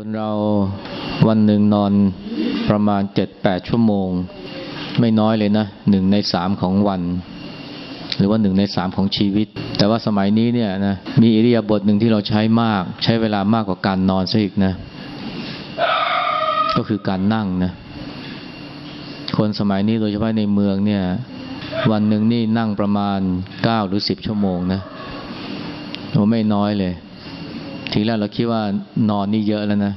คนเราวันหนึ่งนอนประมาณเจ็ดแปดชั่วโมง ไม่น้อยเลยนะหนึ่งในสามของวัน หรือว่าหนึ่งในสามของชีวิต แต่ว่าสมัยนี้เนี่ยนะมีอิริยาบถหนึ่งที่เราใช้มาก ใช้เวลามากกว่าการนอนซะอีกนะ ก็คือการนั่งนะ คนสมัยนี้โดยเฉพาะในเมืองเนี่ย วันหนึ่งนี่นั่งประมาณเก้าหรือสิบชั่วโมงนะโอ้ไม่น้อยเลย ทีแรกเราคิดว่านอนนี่เยอะแล้วนะ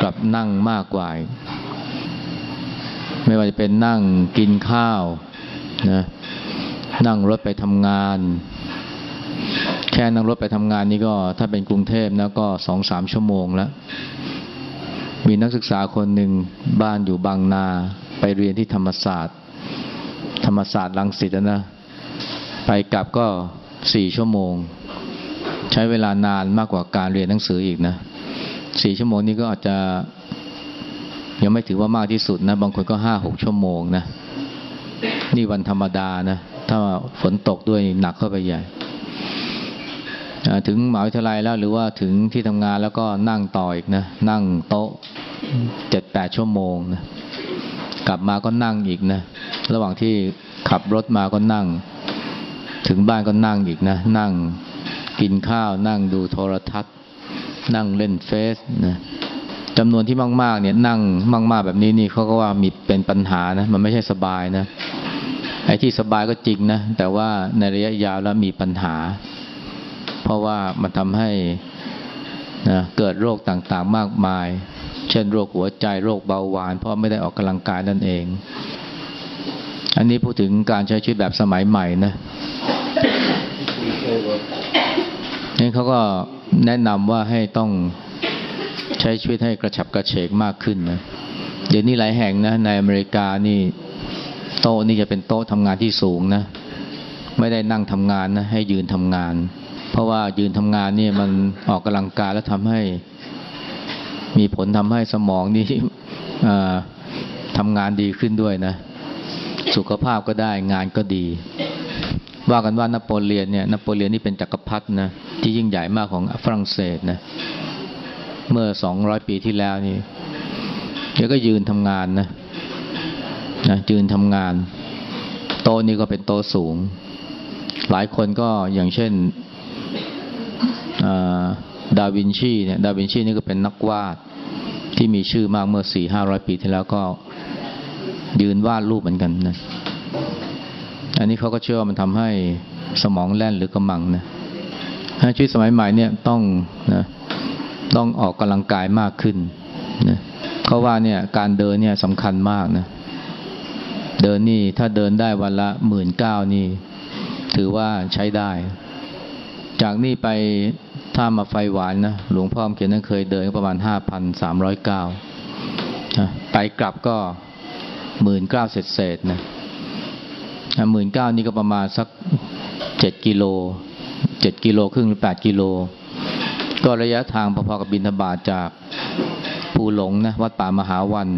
กลับนั่งมากกว่า ไม่ว่าจะเป็นนั่งกินข้าวนะนั่งรถไปทำงาน แค่นั่งรถไปทำงานนี่ก็ถ้าเป็นกรุงเทพนะก็สองสามชั่วโมงแล้ว มีนักศึกษาคนหนึ่งบ้านอยู่บางนา ไปเรียนที่ธรรมศาสตร์ ธรรมศาสตร์ลังสิตนะ ไปกลับก็สี่ชั่วโมง ใช้เวลานานมากกว่าการเรียนหนังสืออีกนะสี่ชั่วโมงนี้ก็อาจจะยังไม่ถือว่ามากที่สุดนะ บางคนก็ห้าหกชั่วโมงนะ นี่วันธรรมดานะ ถ้าฝนตกด้วยหนักเข้าไปใหญ่ ถึงหมหาวิทยาลัยแล้วหรือว่าถึงที่ทำงานแล้วก็นั่งต่ออีกนะ นั่งโต๊ะเจ็ดแปดชั่วโมงนะ กลับมาก็นั่งอีกนะ ระหว่างที่ขับรถมาก็นั่ง ถึงบ้านก็นั่งอีกนะ นั่ง กินข้าวนั่งดูโทรทัศน์ นั่งเล่นเฟซนะจำนวนที่มากๆเนี่ยนั่งมาก ๆ แบบนี้นี่เขาก็ว่ามีเป็นปัญหานะมันไม่ใช่สบายนะไอ้ที่สบายก็จริงนะ แต่ว่าในระยะยาวแล้วมีปัญหา เพราะว่ามันทำให้นะเกิดโรคต่างๆมากมาย เช่นโรคหัวใจโรคเบาหวาน เพราะไม่ได้ออกกำลังกายนั่นเอง อันนี้พูดถึงการใช้ชีวิตแบบสมัยใหม่นะ นี่เขาก็แนะนำว่าให้ต้องใช้ชีวิตให้กระฉับกระเฉงมากขึ้นนะเดี๋ยวนี้หลายแห่งนะในอเมริกานี่โต๊ะนี่จะเป็นโต๊ะทำงานที่สูงนะ ไม่ได้นั่งทำงานนะให้ยืนทำงาน เพราะว่ายืนทำงานนี่มันออกกำลังกายแล้วทำให้ มีผลทำให้สมองนี่ทำงานดีขึ้นด้วยนะ สุขภาพก็ได้งานก็ดี ว่ากันว่านโปเลียนเนี่ยนโปเลียนนี่เป็นจักรพรรดินะที่ยิ่งใหญ่มากของฝรั่งเศสนะเมื่อสองร้อยปีที่แล้วนี่แกก็ยืนทำงานนะนะยืนทำงาน โต๊ะนี่ก็เป็นโต๊ะสูง หลายคนก็อย่างเช่นดาวินชีเนี่ยดาวินชีนี่ก็เป็นนักวาดที่มีชื่อมากเมื่อสี่ห้าร้อยปีที่แล้วก็ยืนวาดรูปเหมือนกันนะ อันนี้เขาก็เชื่อว่ามันทำให้สมองแล่นหรือกระมังนะชีวิตสมัยใหม่เนี่ยต้องนะต้องออกกำลังกายมากขึ้นนะเขาว่าเนี่ยการเดินเนี่ยสำคัญมากนะเดินนี่ถ้าเดินได้วันละหมื่นเก้านี่ ถือว่าใช้ได้ จากนี่ไปถ้ามาไฟหวานนะหลวงพ่อเขียนนั้นเคยเดินประมาณห้าพันสามร้อยเก้าไปกลับก็หมื่นเก้าเศษเศษนะ หมื่นเก้านี่ก็ประมาณสักเจ็ดกิโลเจ็ดกิโลครึ่งหรือแปดกิโล ก็ระยะทางพอๆกับบินทบาทจากภูหลงนะวัดป่ามหาวัน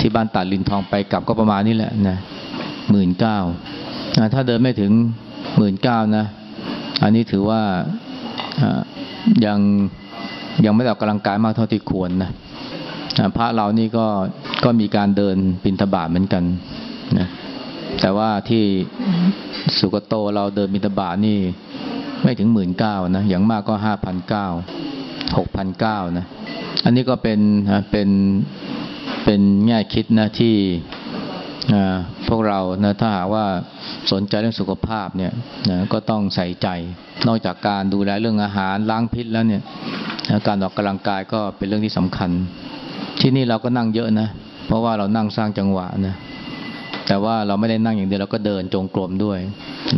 ที่บ้านตัดลินทองไปกลับก็ประมาณนี้แหละนะหมื่นเก้าถ้าเดินไม่ถึงหมื่นเก้านะ อันนี้ถือว่ายังยังไม่ได้ออกกำลังกายมากเท่าที่ควรนะพระเรานี่ก็ก็มีการเดินบินทบาทเหมือนกันนะ แต่ว่าที่สุกโตเราเดินบินทบาทนี่ ไม่ถึงหมื่นเก้านะ อย่างมากก็ห้าพันเก้าหกพันเก้านะ อันนี้ก็เป็นเป็นเป็นแง่คิดนะที่พวกเรานะถ้าหากว่าสนใจเรื่องสุขภาพเนี่ยนะก็ต้องใส่ใจ นอกจากการดูแลเรื่องอาหารล้างพิษแล้วเนี่ยการออกกำลังกายก็เป็นเรื่องที่สำคัญ ที่นี่เราก็นั่งเยอะนะ เพราะว่าเรานั่งสร้างจังหวะนะ แต่ว่าเราไม่ได้นั่งอย่างเดียวเราก็เดินจงกรมด้วย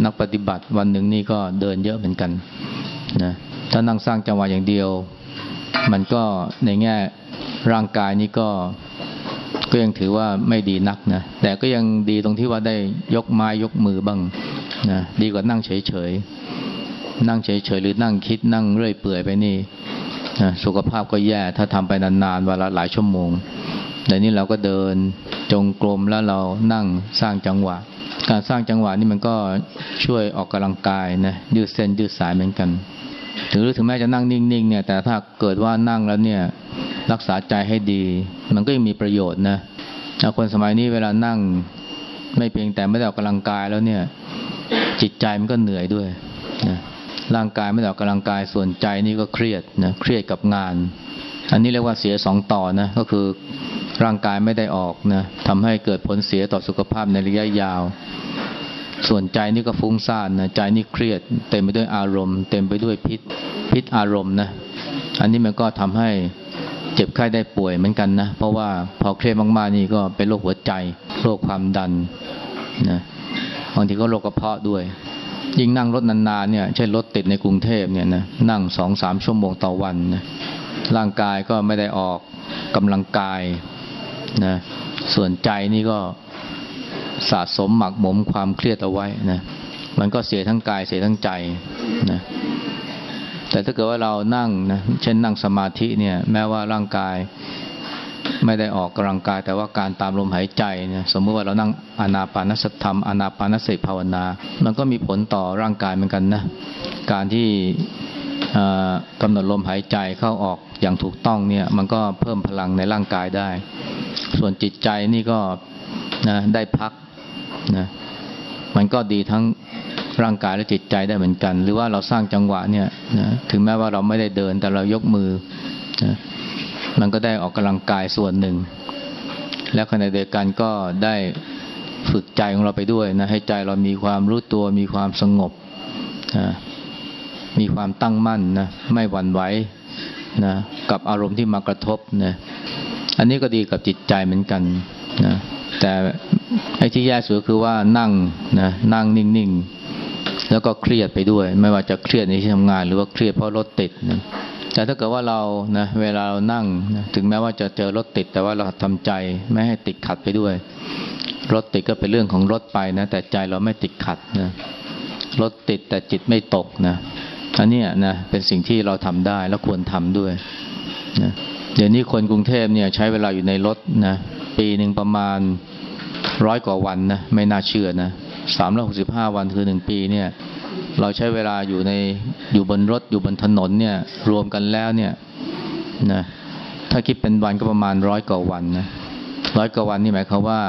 นักปฏิบัติวันหนึ่งนี่ก็เดินเยอะเหมือนกันนะถ้านั่งสร้างจังหวะอย่างเดียว มันก็ในแง่ร่างกายนี่ก็ก็ยังถือว่าไม่ดีนักนะแต่ก็ยังดีตรงที่ว่าได้ยกไม้ยกมือบ้างนะดีกว่านั่งเฉยๆนั่งเฉยๆหรือนั่งคิดนั่งเรื่อยเปื่อยไปนี่นะสุขภาพก็แย่ถ้าทำไปนานๆวันละหลายชั่วโมงแต่นี่เราก็เดิน จงกรมแล้วเรานั่งสร้างจังหวะ การสร้างจังหวะนี่มันก็ช่วยออกกำลังกายนะยืดเส้นยืดสายเหมือนกันถึงหรือถึงแม้จะนั่งนิ่งๆเนี่ยแต่ถ้าเกิดว่านั่งแล้วเนี่ยรักษาใจให้ดี มันก็ยังมีประโยชน์นะคนสมัยนี้เวลานั่งไม่เพียงแต่ไม่ได้ออกกำลังกายแล้วเนี่ย จิตใจมันก็เหนื่อยด้วยนะร่างกายไม่ได้ออกกำลังกายส่วนใจนี่ก็เครียดนะเครียดกับงาน อันนี้เรียกว่าเสียสองต่อนะก็คือ ร่างกายไม่ได้ออกนะทำให้เกิดผลเสียต่อสุขภาพในระยะยาว ส่วนใจนี่ก็ฟุ้งซ่านนะใจนี่เครียด เต็มไปด้วยอารมณ์ เต็มไปด้วยพิษพิษอารมณ์นะอันนี้มันก็ทำให้เจ็บไข้ได้ป่วยเหมือนกันนะเพราะว่าพอเครียดมากๆนี่ก็เป็นโรคหัวใจโรคความดันนะบางทีก็โรคกระเพาะด้วย ยิ่งนั่งรถนานๆเนี่ยเช่นรถติดในกรุงเทพเนี่ยนะนั่งสองสามชั่วโมงต่อวันนะร่างกายก็ไม่ได้ออกกำลังกาย นะส่วนใจนี่ก็สะสมหมักหมมความเครียดเอาไว้นะมันก็เสียทั้งกายเสียทั้งใจนะแต่ถ้าเกิดว่าเรานั่งนะเช่นนั่งสมาธิเนี่ย แม้ว่าร่างกายไม่ได้ออกกำลังกาย แต่ว่าการตามลมหายใจเนี่ยสมมติว่าเรานั่งอานาปานสติธรรมอานาปานสติภาวนา มันก็มีผลต่อร่างกายเหมือนกันนะ การที่ กำหนดลมหายใจเข้าออกอย่างถูกต้องเนี่ย มันก็เพิ่มพลังในร่างกายได้ ส่วนจิตใจนี่ก็นะได้พักนะมันก็ดีทั้งร่างกายและจิตใจได้เหมือนกัน หรือว่าเราสร้างจังหวะเนี่ยนะถึงแม้ว่าเราไม่ได้เดินแต่เรายกมือนะมันก็ได้ออกกำลังกายส่วนหนึ่ง และขณะเดียวกันก็ได้ฝึกใจของเราไปด้วยนะให้ใจเรามีความรู้ตัวมีความสงบนะ มีความตั้งมั่นนะไม่หวั่นไหวนะกับอารมณ์ที่มากระทบนะอันนี้ก็ดีกับจิตใจเหมือนกันนะแต่ไอ้ที่แย่สุดคือว่านั่งนะนั่งนิ่งๆ แล้วก็เครียดไปด้วย ไม่ว่าจะเครียดในที่ทำงาน หรือว่าเครียดเพราะรถติดนะแต่ถ้าเกิดว่าเรานะเวลาเรานั่งนะถึงแม้ว่าจะเจอรถติด แต่ว่าเราทำใจไม่ให้ติดขัดไปด้วย รถติดก็เป็นเรื่องของรถไปนะแต่ใจเราไม่ติดขัดนะรถติดแต่จิตไม่ตกนะ อันนี้นะเป็นสิ่งที่เราทำได้และควรทำด้วยนะเดี๋ยวนี้คนกรุงเทพเนี่ยใช้เวลาอยู่ในรถนะปีหนึ่งประมาณร้อยกว่าวันนะไม่น่าเชื่อนะสามร้อยหกสิบห้าวันคือหนึ่งปีเนี่ยเราใช้เวลาอยู่ในอยู่บนรถอยู่บนถนนเนี่ยรวมกันแล้วเนี่ยนะถ้าคิดเป็นวันก็ประมาณร้อยกว่าวันนะร้อยกว่าวันนี่หมายความว่า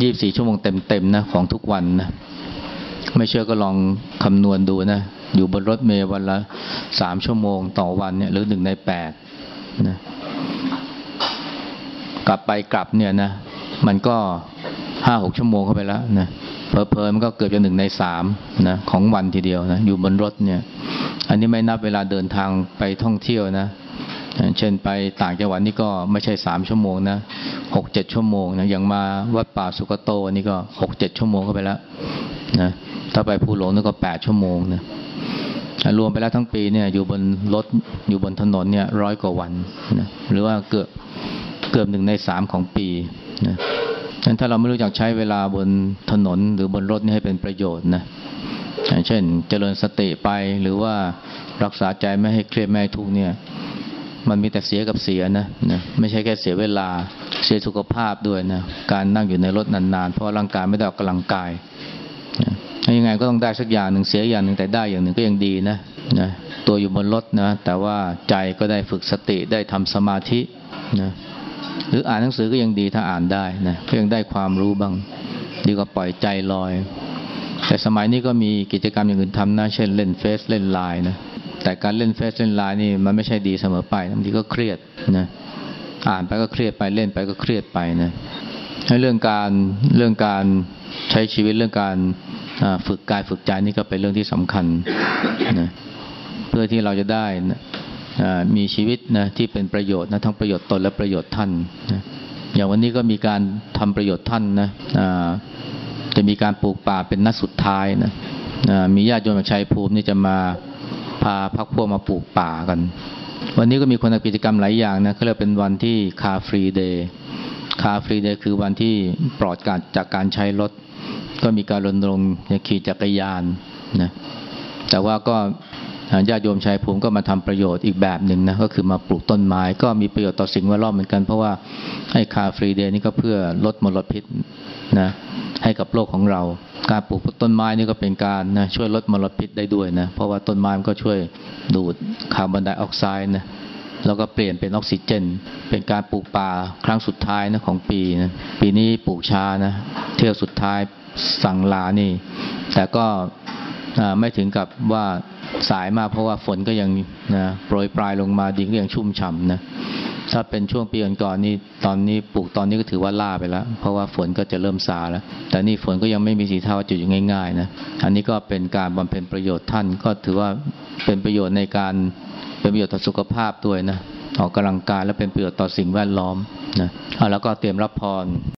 ยี่บสี่ชั่วโมงเต็มๆนะของทุกวันนะไม่เชื่อก็ลองคำนวณดูนะ อยู่บนรถเมล์วันละสามชั่วโมงต่อวันเนี่ยหรือหนึ่งในแปดนะกลับไปกลับเนี่ยนะ มันก็ห้าหกชั่วโมงเข้าไปแล้วนะเพลินมันก็เกือบจะหนึ่งในสามนะของวันทีเดียวนะอยู่บนรถเนี่ย อันนี้ไม่นับเวลาเดินทางไปท่องเที่ยวนะ เช่นไปต่างจังหวัดนี่ก็ไม่ใช่สามชั่วโมงนะหกเจ็ดชั่วโมงนะอย่างมาวัดป่าสุกโตนี่ก็หกเจ็ดชั่วโมงเข้าไปแล้วนะถ้าไปภูหลงนี่ก็แปดชั่วโมงนะ รวมไปแล้วทั้งปีเนี่ยอยู่บนรถอยู่บนถนนเนี่ยร้อยกว่าวันนะหรือว่าเกือบเกือบหนึ่งในสามของปีนะฉะนั้นถ้าเราไม่รู้จักใช้เวลาบนถนนหรือบนรถนี่ให้เป็นประโยชน์นะอย่างเช่น เจริญสติไปหรือว่ารักษาใจไม่ให้เครียดไม่ให้ทุกข์เนี่ย มันมีแต่เสียกับเสียนะนะไม่ใช่แค่เสียเวลาเสียสุขภาพด้วยนะการนั่งอยู่ในรถนานๆ เพราะร่างกายไม่ได้ออกกำลังกาย ยังไงก็ต้องได้สักอย่างหนึ่งเสียอย่างหนึ่งแต่ได้อย่างหนึ่งก็ยังดีนะนะตัวอยู่บนรถนะ แต่ว่าใจก็ได้ฝึกสติได้ทำสมาธินะหรืออ่านหนังสือก็ยังดีถ้าอ่านได้นะก็ยังได้ความรู้บ้าง ดีกว่าปล่อยใจลอย แต่สมัยนี้ก็มีกิจกรรมอย่างอื่นทำนะเช่นเล่นเฟซเล่นไลน์นะแต่การเล่นเฟซเล่นไลน์นี่มันไม่ใช่ดีเสมอไปบางทีก็เครียดนะอ่านไปก็เครียดไปเล่นไปก็เครียดไปนะให้เรื่องการเรื่องการใช้ชีวิตเรื่องการ ฝึกกายฝึกใจนี่ก็เป็นเรื่องที่สำคัญนะเพื่อที่เราจะได้นะมีชีวิตนะที่เป็นประโยชน์นะทั้งประโยชน์ตนและประโยชน์ท่านนะอย่างวันนี้ก็มีการทำประโยชน์ท่านนะจะมีการปลูกป่าเป็นนัดสุดท้ายนะมีญาติโยมจากชัยภูมินี่จะมาพาพรรคพวกมาปลูกป่ากัน วันนี้ก็มีคนทำกิจกรรมหลายอย่างนะเขาเรียกเป็นวันที่ Car Free Day Car Free Day คือวันที่ปลอดการจากการใช้รถ ก็มีการรณรงค์ขี่จักรยานนะแต่ว่าก็ญาติโยมชายภูมิก็มาทำประโยชน์อีกแบบหนึ่งนะก็คือมาปลูกต้นไม้ ก็มีประโยชน์ต่อสิ่งแวดล้อมเหมือนกันเพราะว่าให้คาฟรีเดย์นี่ก็เพื่อลดมลพิษนะให้กับโลกของเรา การปลูกต้นไม้นี่ก็เป็นการนะช่วยลดมลพิษได้ด้วยนะเพราะว่าต้นไม้มันก็ช่วยดูดคาร์บอนไดออกไซด์นะแล้วก็เปลี่ยนเป็นออกซิเจน เป็นการปลูกป่าครั้งสุดท้ายนะของปีนะปีนี้ปลูกชานะเที่ยวสุดท้าย สั่งลานี่ แต่ก็ไม่ถึงกับว่าสายมากเพราะว่าฝนก็ยังนะโปรยปลายลงมาดินก็ยังชุ่มฉ่ำนะถ้าเป็นช่วงปีก่อนๆนี่ตอนนี้ปลูกตอนนี้ก็ถือว่าล่าไปแล้ว เพราะว่าฝนก็จะเริ่มซาแล้ว แต่นี่ฝนก็ยังไม่มีสีเทาจุดอยู่ง่ายๆนะอันนี้ก็เป็นการบำเพ็ญประโยชน์ท่านก็ถือว่าเป็นประโยชน์ในการเป็นประโยชน์ต่อสุขภาพด้วยนะออกกำลังกายและเป็นประโยชน์ต่อสิ่งแวดล้อมนะแล้วก็เตรียมรับพร